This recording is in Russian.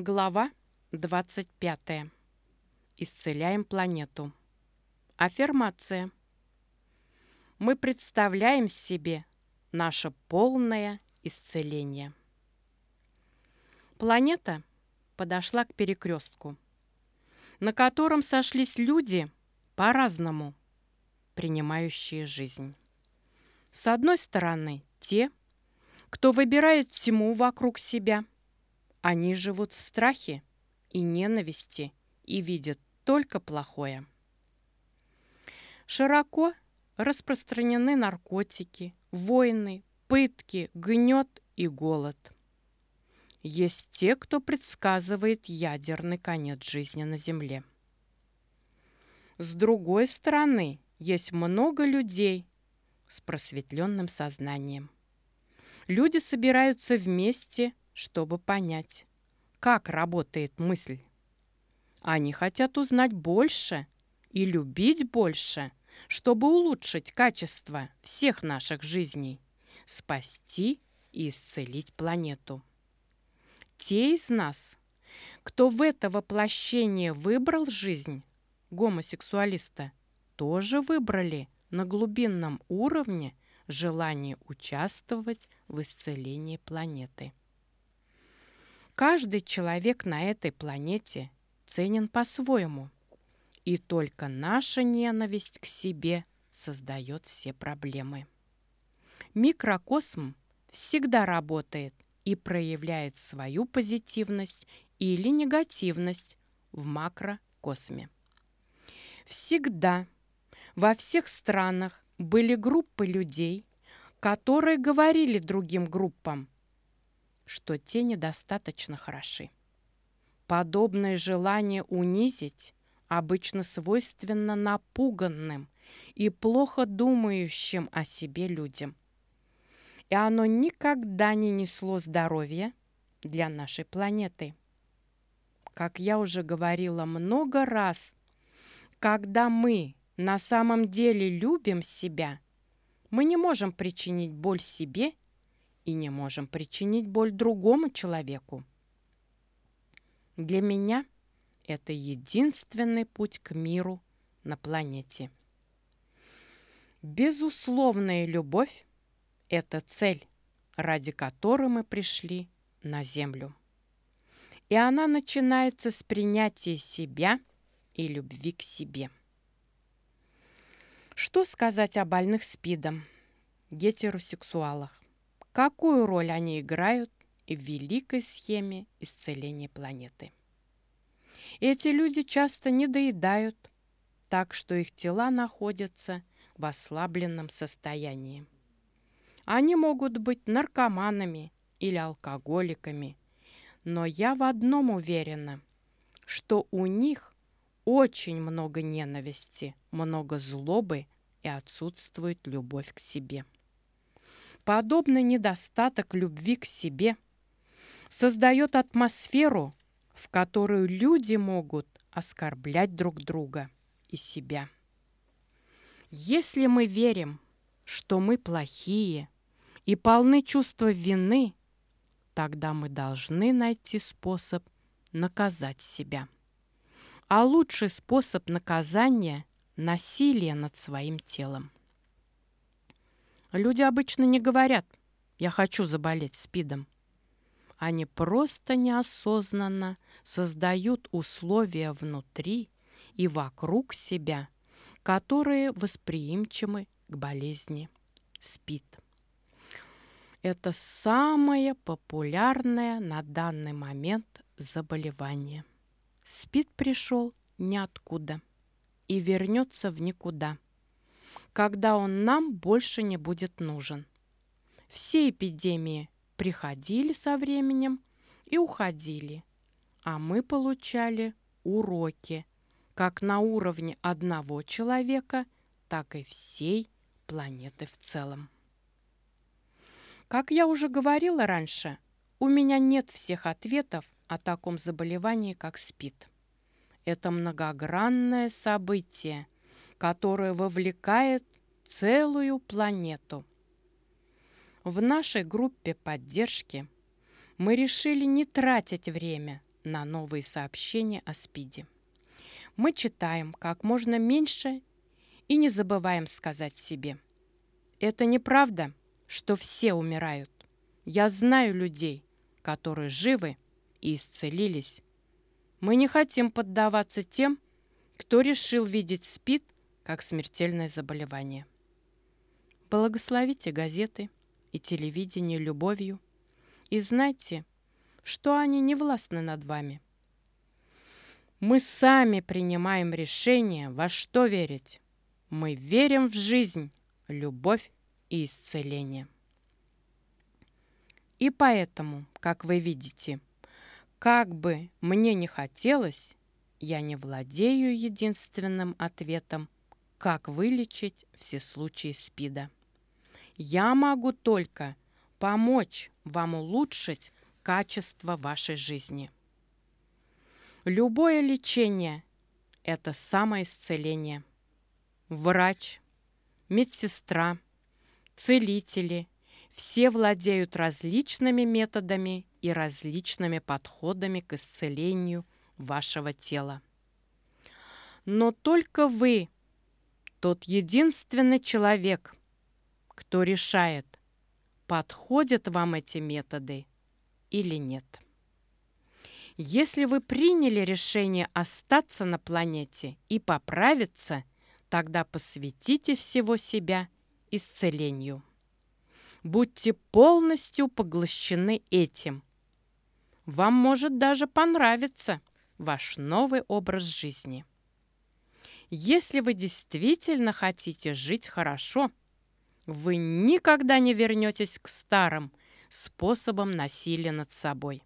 Глава 25. Исцеляем планету. Аффирмация. Мы представляем себе наше полное исцеление. Планета подошла к перекрестку, на котором сошлись люди по-разному, принимающие жизнь. С одной стороны, те, кто выбирает тьму вокруг себя – они живут в страхе и ненависти и видят только плохое. Широко распространены наркотики, войны, пытки, гнет и голод. Есть те, кто предсказывает ядерный конец жизни на Земле. С другой стороны, есть много людей с просветленным сознанием. Люди собираются вместе чтобы понять, как работает мысль. Они хотят узнать больше и любить больше, чтобы улучшить качество всех наших жизней, спасти и исцелить планету. Те из нас, кто в это воплощение выбрал жизнь гомосексуалиста, тоже выбрали на глубинном уровне желание участвовать в исцелении планеты. Каждый человек на этой планете ценен по-своему. И только наша ненависть к себе создает все проблемы. Микрокосм всегда работает и проявляет свою позитивность или негативность в макрокосме. Всегда во всех странах были группы людей, которые говорили другим группам – что те недостаточно хороши. Подобное желание унизить обычно свойственно напуганным и плохо думающим о себе людям. И оно никогда не несло здоровья для нашей планеты. Как я уже говорила много раз, когда мы на самом деле любим себя, мы не можем причинить боль себе и не можем причинить боль другому человеку. Для меня это единственный путь к миру на планете. Безусловная любовь – это цель, ради которой мы пришли на Землю. И она начинается с принятия себя и любви к себе. Что сказать о больных СПИДом, гетеросексуалах? Какую роль они играют в великой схеме исцеления планеты. Эти люди часто не доедают, так что их тела находятся в ослабленном состоянии. Они могут быть наркоманами или алкоголиками, но я в одном уверена, что у них очень много ненависти, много злобы и отсутствует любовь к себе. Подобный недостаток любви к себе создает атмосферу, в которую люди могут оскорблять друг друга и себя. Если мы верим, что мы плохие и полны чувства вины, тогда мы должны найти способ наказать себя. А лучший способ наказания – насилие над своим телом. Люди обычно не говорят «я хочу заболеть СПИДом». Они просто неосознанно создают условия внутри и вокруг себя, которые восприимчивы к болезни СПИД. Это самое популярное на данный момент заболевание. СПИД пришел ниоткуда и вернется в никуда – когда он нам больше не будет нужен. Все эпидемии приходили со временем и уходили, а мы получали уроки как на уровне одного человека, так и всей планеты в целом. Как я уже говорила раньше, у меня нет всех ответов о таком заболевании, как СПИД. Это многогранное событие – которое вовлекает целую планету. В нашей группе поддержки мы решили не тратить время на новые сообщения о СПИДе. Мы читаем как можно меньше и не забываем сказать себе. Это неправда, что все умирают. Я знаю людей, которые живы и исцелились. Мы не хотим поддаваться тем, кто решил видеть СПИД как смертельное заболевание. Благословите газеты и телевидение любовью и знайте, что они не властны над вами. Мы сами принимаем решение, во что верить. Мы верим в жизнь, любовь и исцеление. И поэтому, как вы видите, как бы мне не хотелось, я не владею единственным ответом, как вылечить все случаи СПИДа. Я могу только помочь вам улучшить качество вашей жизни. Любое лечение – это самоисцеление. Врач, медсестра, целители – все владеют различными методами и различными подходами к исцелению вашего тела. Но только вы – тот единственный человек, кто решает, подходят вам эти методы или нет. Если вы приняли решение остаться на планете и поправиться, тогда посвятите всего себя исцелению. Будьте полностью поглощены этим. Вам может даже понравиться ваш новый образ жизни. Если вы действительно хотите жить хорошо, вы никогда не вернетесь к старым способам насилия над собой.